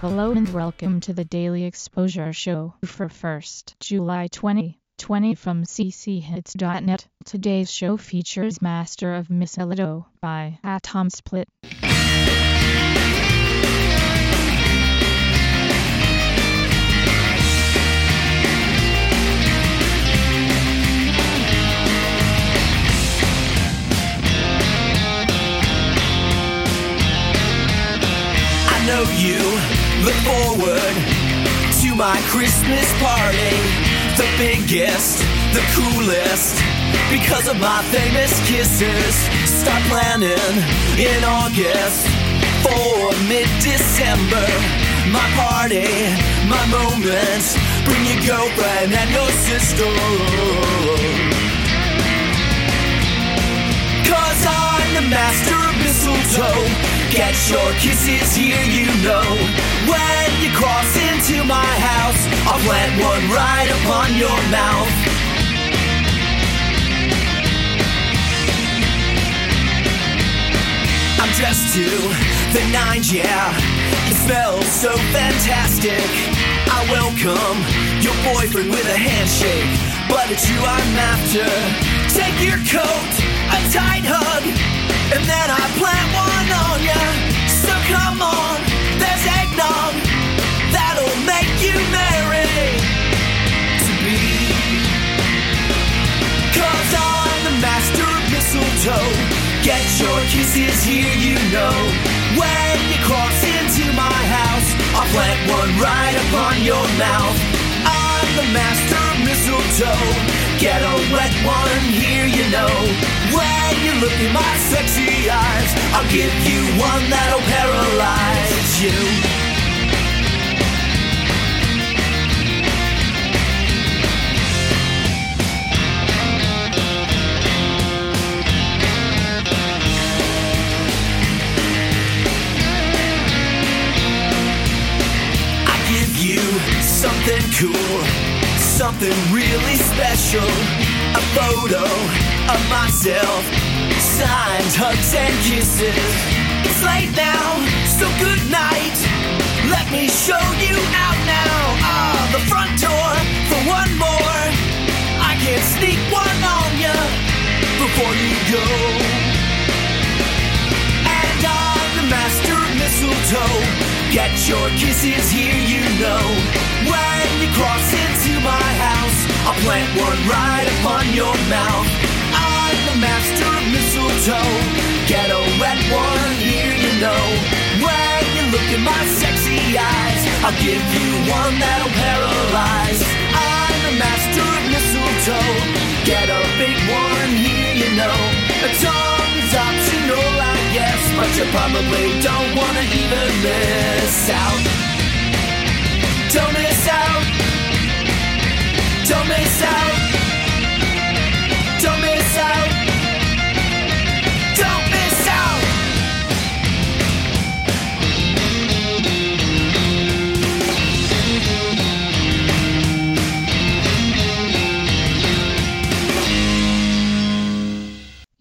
Hello and welcome to the Daily Exposure Show for 1st July 2020 from cchits.net. Today's show features Master of Mistletoe by Atom Split. Look forward to my Christmas party. The biggest, the coolest, because of my famous kisses. Start planning in August for mid December. My party, my moment. Bring your girlfriend and your sister. Cause I'm the master of mistletoe. Get your kisses here, you know. Into my house, I'll plant one right upon your mouth. I'm dressed to the nines, yeah. It smells so fantastic. I welcome your boyfriend with a handshake, but it's you I'm after. Take your coat, a tight hug, and then I plant one mistletoe. Get your kisses here, you know. When you cross into my house, I'll plant one right upon your mouth. I'm the master mistletoe. Get a wet one here, you know. When you look in my sexy eyes, I'll give you one that'll paralyze you. Something cool, something really special. A photo of myself, signed hugs and kisses. It's late now, so good night. Let me show you out now. Ah, the front door for one more. I can sneak one on ya before you go. And I'm the master of mistletoe. Get your kisses here, you know. Cross into my house, I'll plant one right upon your mouth. I'm the master of mistletoe. Get a wet one here, you know. When you look in my sexy eyes, I'll give you one that'll paralyze. I'm the master of mistletoe. Get a big one here, you know. A tongue is optional, I guess, but you probably don't wanna even miss out. Don't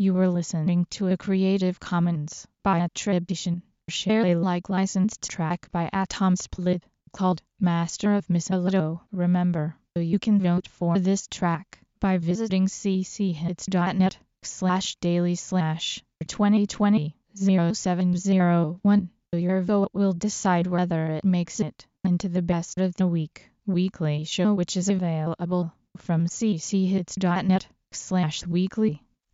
You were listening to a Creative Commons by attribution, share Alike licensed track by Atom Split called Master of Mistletoe. Remember, you can vote for this track by visiting cchits.net slash daily slash 2020 0701. Your vote will decide whether it makes it into the best of the week weekly show which is available from cchits.net slash weekly.